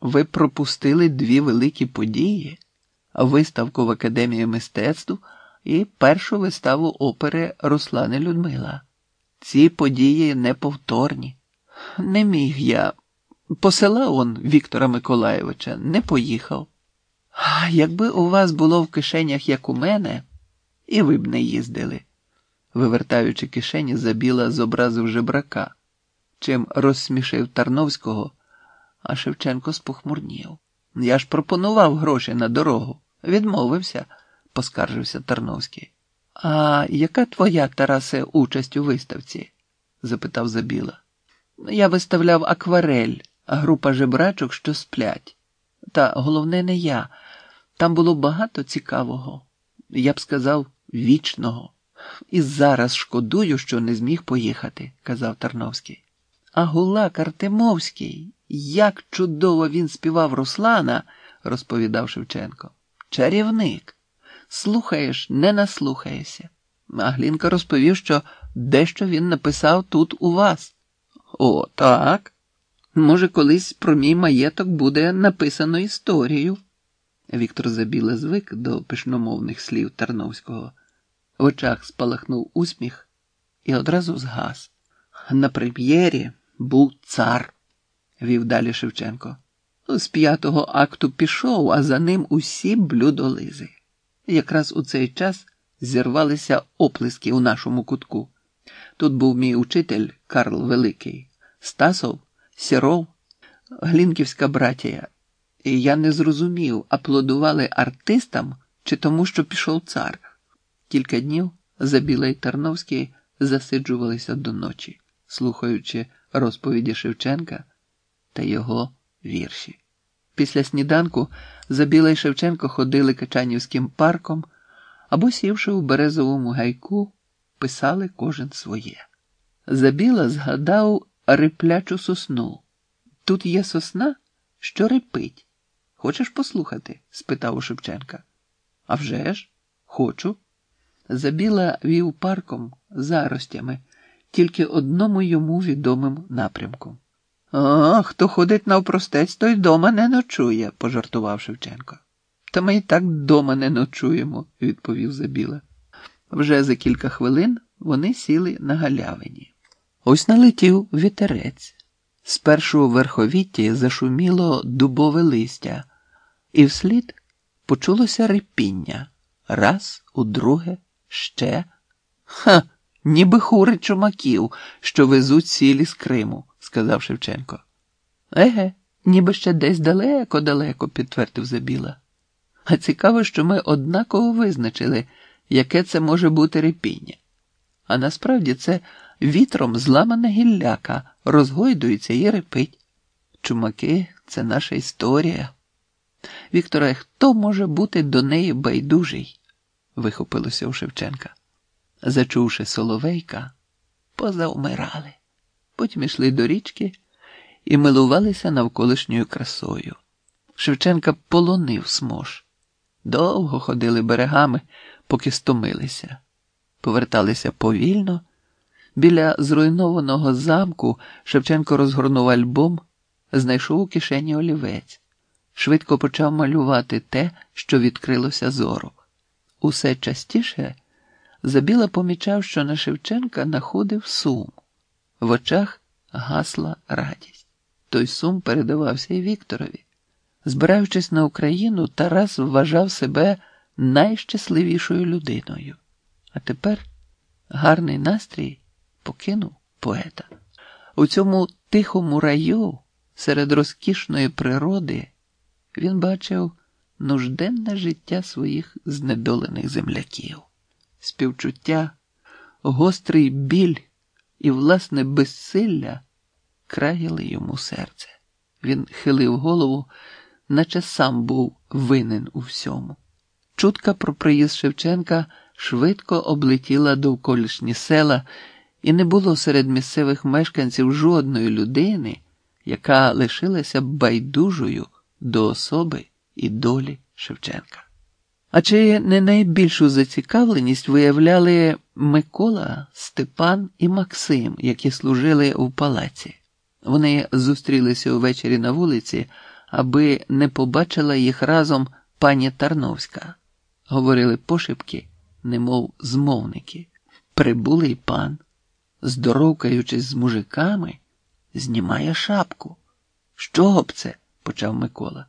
ви пропустили дві великі події: виставку в Академії мистецтв і першу виставу опери Руслани Людмила. Ці події неповторні. Не міг я. Посилав он Віктора Миколаєвича, не поїхав. Якби у вас було в кишенях, як у мене, і ви б не їздили, вивертаючи кишені, забіла зобразив жебрака, чим розсмішив Тарновського, а Шевченко спохмурнів. Я ж пропонував гроші на дорогу. Відмовився, поскаржився Тарновський. А яка твоя, Тарасе, участь у виставці? запитав Забіла. Я виставляв акварель, група жебрачок, що сплять. Та головне, не я. Там було багато цікавого, я б сказав, вічного. І зараз шкодую, що не зміг поїхати, казав Тарновський. А гулак Артемовський, як чудово він співав Руслана, розповідав Шевченко. Чарівник. Слухаєш, не наслухаєшся. А Глінка розповів, що дещо він написав тут у вас. О, так. Може, колись про мій маєток буде написано історію. Віктор Забіле звик до пишномовних слів Тарновського. В очах спалахнув усміх і одразу згас. На прем'єрі був цар, вів далі Шевченко. З п'ятого акту пішов, а за ним усі блюдолизи. Якраз у цей час зірвалися оплески у нашому кутку. Тут був мій учитель Карл Великий, Стасов, Сіров, Глінківська братія. І я не зрозумів, аплодували артистам чи тому, що пішов цар. Кілька днів Забіла і Тарновський засиджувалися до ночі, слухаючи розповіді Шевченка та його вірші. Після сніданку Забіла і Шевченко ходили Качанівським парком або, сівши у березовому гайку, писали кожен своє. Забіла згадав риплячу сосну. Тут є сосна, що рипить. Хочеш послухати? спитав у Шевченка. «А вже ж, хочу. Забіла вів парком заростями, тільки одному йому відомим напрямком. А, хто ходить навпростець, той дома не ночує, пожартував Шевченко. Та ми й так дома не ночуємо, відповів Забіла. Вже за кілька хвилин вони сіли на галявині. Ось налетів вітерець. Спершу в верховітті зашуміло дубове листя, і вслід почулося репіння. Раз, удруге, ще. Ха, ніби хури чумаків, що везуть сілі з Криму, сказав Шевченко. Еге, ніби ще десь далеко-далеко, підтвердив Забіла. А цікаво, що ми однаково визначили, яке це може бути репіння. А насправді це вітром зламана гілляка, розгойдується і репить. Чумаки це наша історія. Вікторе, хто може бути до неї байдужий? вихопилося у Шевченка. Зачувши соловейка, позаумирали. Потім йшли до річки і милувалися навколишньою красою. Шевченка полонив смож. Довго ходили берегами, поки стомилися, поверталися повільно. Біля зруйнованого замку Шевченко розгорнув альбом, знайшов у кишені олівець, швидко почав малювати те, що відкрилося зору. Усе частіше Забіла помічав, що на Шевченка находив сум, в очах гасла радість. Той сум передавався і Вікторові. Збираючись на Україну, Тарас вважав себе найщасливішою людиною. А тепер гарний настрій покинув поета. У цьому тихому раю, серед розкішної природи, він бачив нужденне життя своїх знедолених земляків, співчуття, гострий біль і власне безсилля краяли йому серце. Він хилив голову, наче сам був винен у всьому. Чутка про приїзд Шевченка швидко облетіла довколишні села, і не було серед місцевих мешканців жодної людини, яка лишилася байдужою до особи і долі Шевченка. А чи не найбільшу зацікавленість виявляли Микола, Степан і Максим, які служили у палаці? Вони зустрілися увечері на вулиці, аби не побачила їх разом пані Тарновська. Говорили пошепки, немов змовники. Прибулий пан, здоровкаючись з мужиками, знімає шапку. Що б це? почав Микола.